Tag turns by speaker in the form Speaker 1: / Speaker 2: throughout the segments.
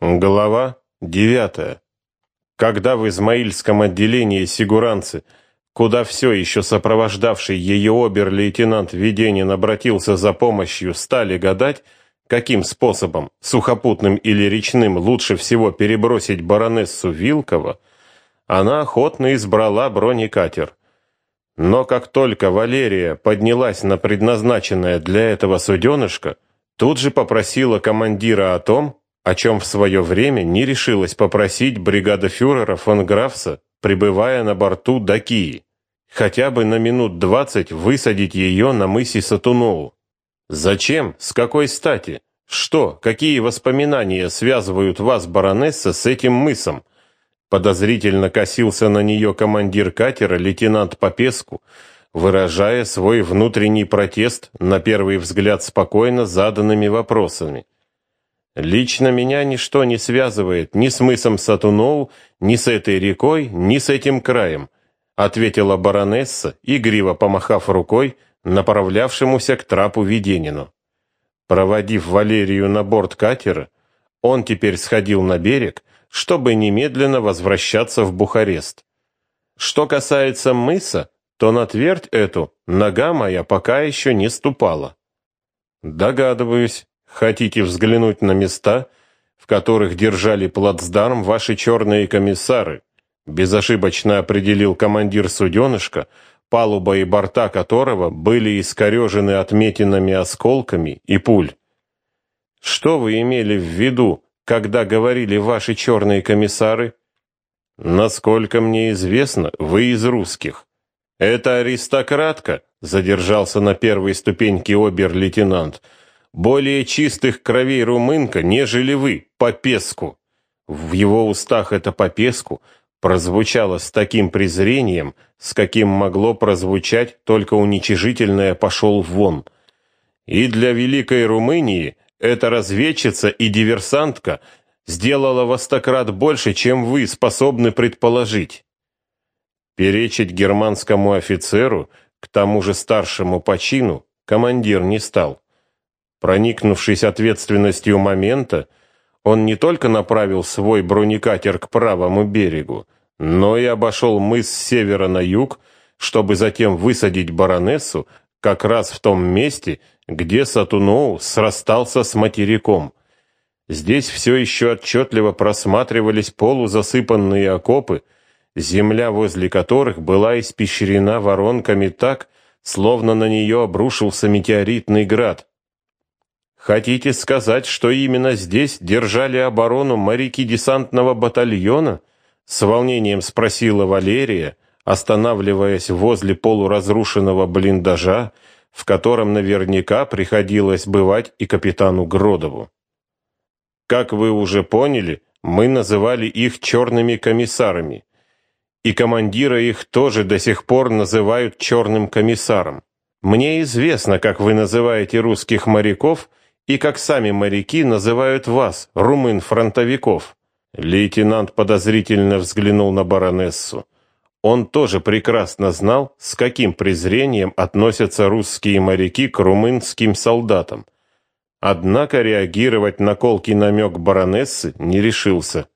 Speaker 1: Глава девятая. Когда в Измаильском отделении сигуранцы, куда все еще сопровождавший ее обер-лейтенант Веденин обратился за помощью, стали гадать, каким способом, сухопутным или речным, лучше всего перебросить баронессу Вилкова, она охотно избрала бронекатер. Но как только Валерия поднялась на предназначенное для этого суденышко, тут же попросила командира о том, о чем в свое время не решилась попросить бригада фюрера фон Графса, пребывая на борту до Кии, хотя бы на минут двадцать высадить ее на мысе Сатунову. Зачем? С какой стати? Что, какие воспоминания связывают вас, баронесса, с этим мысом? Подозрительно косился на нее командир катера, лейтенант Попеску, выражая свой внутренний протест, на первый взгляд спокойно заданными вопросами. Лично меня ничто не связывает ни с мысом Сатуноу, ни с этой рекой, ни с этим краем, ответила баронесса, игриво помахав рукой направлявшемуся к трапу Веденину. Проводив Валерию на борт катера, он теперь сходил на берег, чтобы немедленно возвращаться в Бухарест. Что касается мыса, то на твердь эту нога моя пока еще не ступала. Догадываюсь, Хотите взглянуть на места, в которых держали плацдарм ваши черные комиссары? Безошибочно определил командир суденышка, палуба и борта которого были искорежены отметинами осколками и пуль. Что вы имели в виду, когда говорили ваши черные комиссары? Насколько мне известно, вы из русских. Это аристократка, задержался на первой ступеньке обер-лейтенант более чистых кровей румынка, нежели вы, Попеску. В его устах это Попеску прозвучало с таким презрением, с каким могло прозвучать только уничижительное «пошел вон». И для Великой Румынии эта разведчица и диверсантка сделала во стократ больше, чем вы способны предположить. Перечить германскому офицеру, к тому же старшему по чину, командир не стал. Проникнувшись ответственностью момента, он не только направил свой бронекатер к правому берегу, но и обошел мыс с севера на юг, чтобы затем высадить баронессу как раз в том месте, где Сатуноу срастался с материком. Здесь все еще отчетливо просматривались полузасыпанные окопы, земля возле которых была испещрена воронками так, словно на нее обрушился метеоритный град. Хотите сказать, что именно здесь держали оборону моряки десантного батальона? С волнением спросила Валерия, останавливаясь возле полуразрушенного блиндажа, в котором наверняка приходилось бывать и капитану Гродову. Как вы уже поняли, мы называли их черными комиссарами, и командира их тоже до сих пор называют черным комиссаром. Мне известно, как вы называете русских моряков, и как сами моряки называют вас, румын-фронтовиков. Лейтенант подозрительно взглянул на баронессу. Он тоже прекрасно знал, с каким презрением относятся русские моряки к румынским солдатам. Однако реагировать на колкий намек баронессы не решился.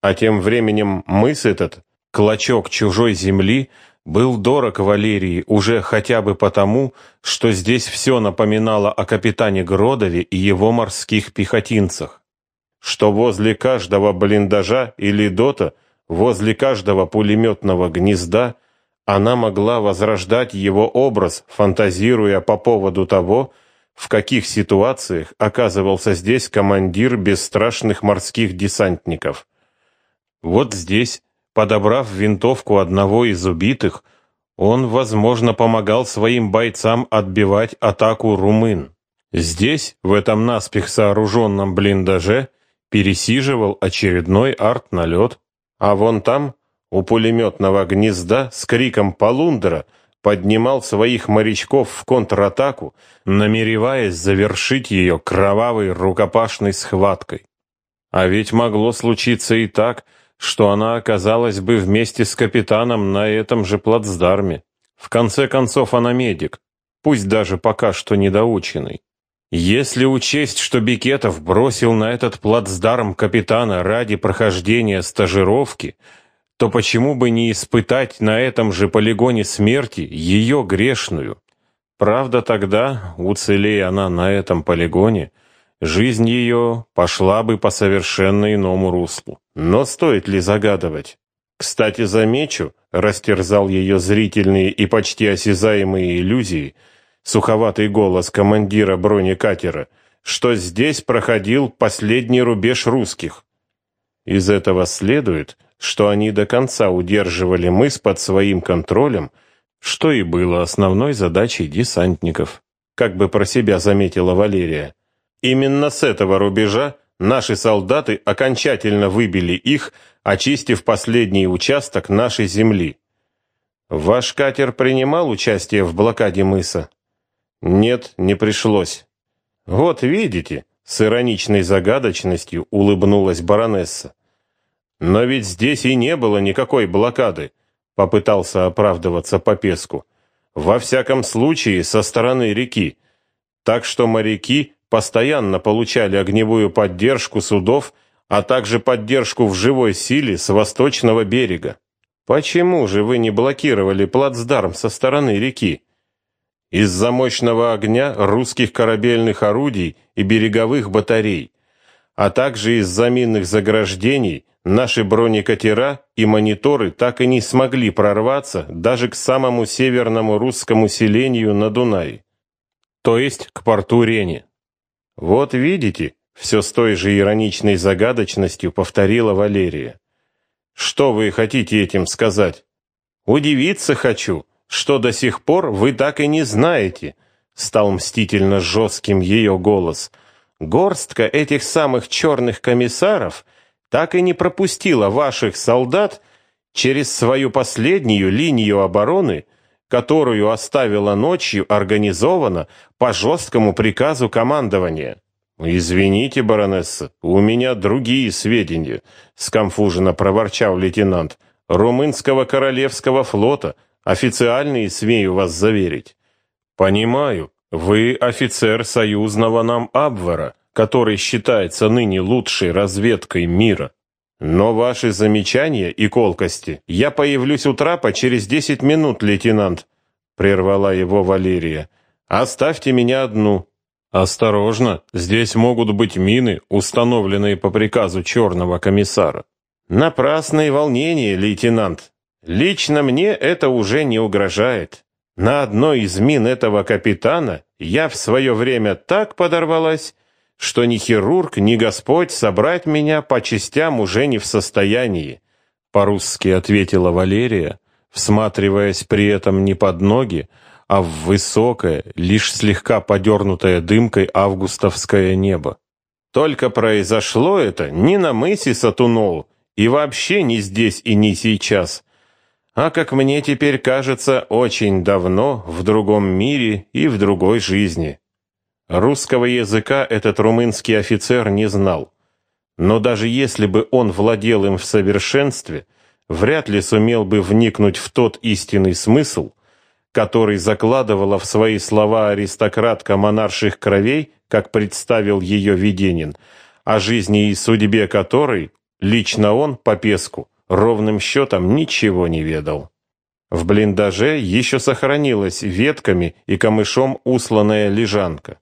Speaker 1: А тем временем мыс этот, клочок чужой земли, был дорог Валерии уже хотя бы потому, что здесь все напоминало о капитане Гродове и его морских пехотинцах, что возле каждого блиндажа или дота, возле каждого пулеметного гнезда она могла возрождать его образ, фантазируя по поводу того, в каких ситуациях оказывался здесь командир бесстрашных морских десантников. Вот здесь Подобрав винтовку одного из убитых, он, возможно, помогал своим бойцам отбивать атаку румын. Здесь, в этом наспех сооруженном блиндаже, пересиживал очередной арт-налет, а вон там, у пулеметного гнезда, с криком «Полундра!» поднимал своих морячков в контратаку, намереваясь завершить ее кровавой рукопашной схваткой. А ведь могло случиться и так, что она оказалась бы вместе с капитаном на этом же плацдарме. В конце концов, она медик, пусть даже пока что недоученный. Если учесть, что Бикетов бросил на этот плацдарм капитана ради прохождения стажировки, то почему бы не испытать на этом же полигоне смерти ее грешную? Правда, тогда, уцелея она на этом полигоне, жизнь ее пошла бы по совершенно иному руслу. Но стоит ли загадывать? Кстати, замечу, растерзал ее зрительные и почти осязаемые иллюзии, суховатый голос командира бронекатера, что здесь проходил последний рубеж русских. Из этого следует, что они до конца удерживали мыс под своим контролем, что и было основной задачей десантников, как бы про себя заметила Валерия. Именно с этого рубежа наши солдаты окончательно выбили их, очистив последний участок нашей земли. Ваш катер принимал участие в блокаде мыса? Нет, не пришлось. Вот видите, с ироничной загадочностью улыбнулась баронесса. Но ведь здесь и не было никакой блокады, попытался оправдываться Попеску. Во всяком случае, со стороны реки. Так что моряки постоянно получали огневую поддержку судов, а также поддержку в живой силе с восточного берега. Почему же вы не блокировали плацдарм со стороны реки? Из-за мощного огня русских корабельных орудий и береговых батарей, а также из-за минных заграждений, Наши бронекатера и мониторы так и не смогли прорваться даже к самому северному русскому селению на Дунае, то есть к порту Рени. Вот видите, все с той же ироничной загадочностью повторила Валерия. Что вы хотите этим сказать? Удивиться хочу, что до сих пор вы так и не знаете, стал мстительно жестким ее голос. Горстка этих самых черных комиссаров так и не пропустила ваших солдат через свою последнюю линию обороны, которую оставила ночью организованно по жесткому приказу командования. Извините, баронесса, у меня другие сведения, скомфуженно проворчал лейтенант. Румынского королевского флота, официальные, смею вас заверить. Понимаю, вы офицер союзного нам Абвера, который считается ныне лучшей разведкой мира. Но ваши замечания и колкости. Я появлюсь у трапа через десять минут, лейтенант, прервала его Валерия. Оставьте меня одну. Осторожно, здесь могут быть мины, установленные по приказу черного комиссара. Напрасные волнения, лейтенант. Лично мне это уже не угрожает. На одной из мин этого капитана я в свое время так подорвалась, что ни хирург, ни Господь собрать меня по частям уже не в состоянии, по-русски ответила Валерия, всматриваясь при этом не под ноги, а в высокое, лишь слегка подернутое дымкой августовское небо. Только произошло это не на мысе Сатунол и вообще не здесь и не сейчас, а, как мне теперь кажется, очень давно в другом мире и в другой жизни. Русского языка этот румынский офицер не знал. Но даже если бы он владел им в совершенстве, вряд ли сумел бы вникнуть в тот истинный смысл, который закладывала в свои слова аристократка монарших кровей, как представил ее Веденин, о жизни и судьбе которой лично он по песку ровным счетом ничего не ведал. В блиндаже еще сохранилась ветками и камышом усланная лежанка.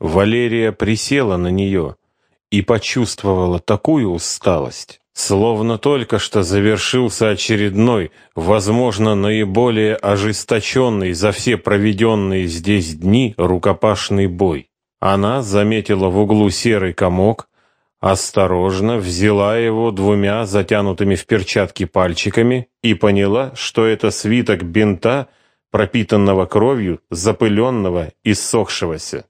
Speaker 1: Валерия присела на нее и почувствовала такую усталость, словно только что завершился очередной, возможно, наиболее ожесточенный за все проведенные здесь дни рукопашный бой. Она заметила в углу серый комок, осторожно взяла его двумя затянутыми в перчатки пальчиками и поняла, что это свиток бинта, пропитанного кровью, запыленного и ссохшегося.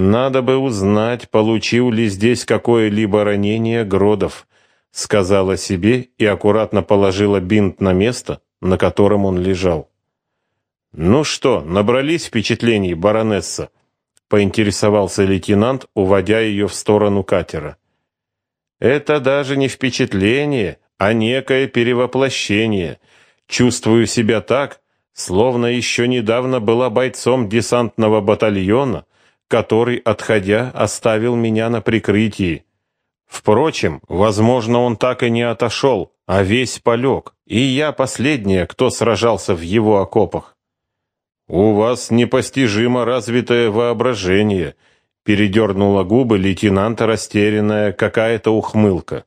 Speaker 1: Надо бы узнать, получил ли здесь какое-либо ранение Гродов, сказала себе и аккуратно положила бинт на место, на котором он лежал. Ну что, набрались впечатлений, баронесса? поинтересовался лейтенант, уводя ее в сторону катера. Это даже не впечатление, а некое перевоплощение. Чувствую себя так, словно еще недавно была бойцом десантного батальона, который, отходя, оставил меня на прикрытии. Впрочем, возможно, он так и не отошел, а весь полег, и я последняя, кто сражался в его окопах. «У вас непостижимо развитое воображение», — передернула губы лейтенанта растерянная какая-то ухмылка.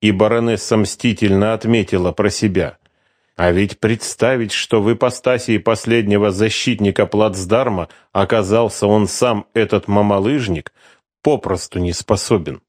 Speaker 1: И баронесса мстительно отметила про себя. «А ведь представить, что в ипостасии последнего защитника плацдарма оказался он сам, этот мамалыжник, попросту не способен».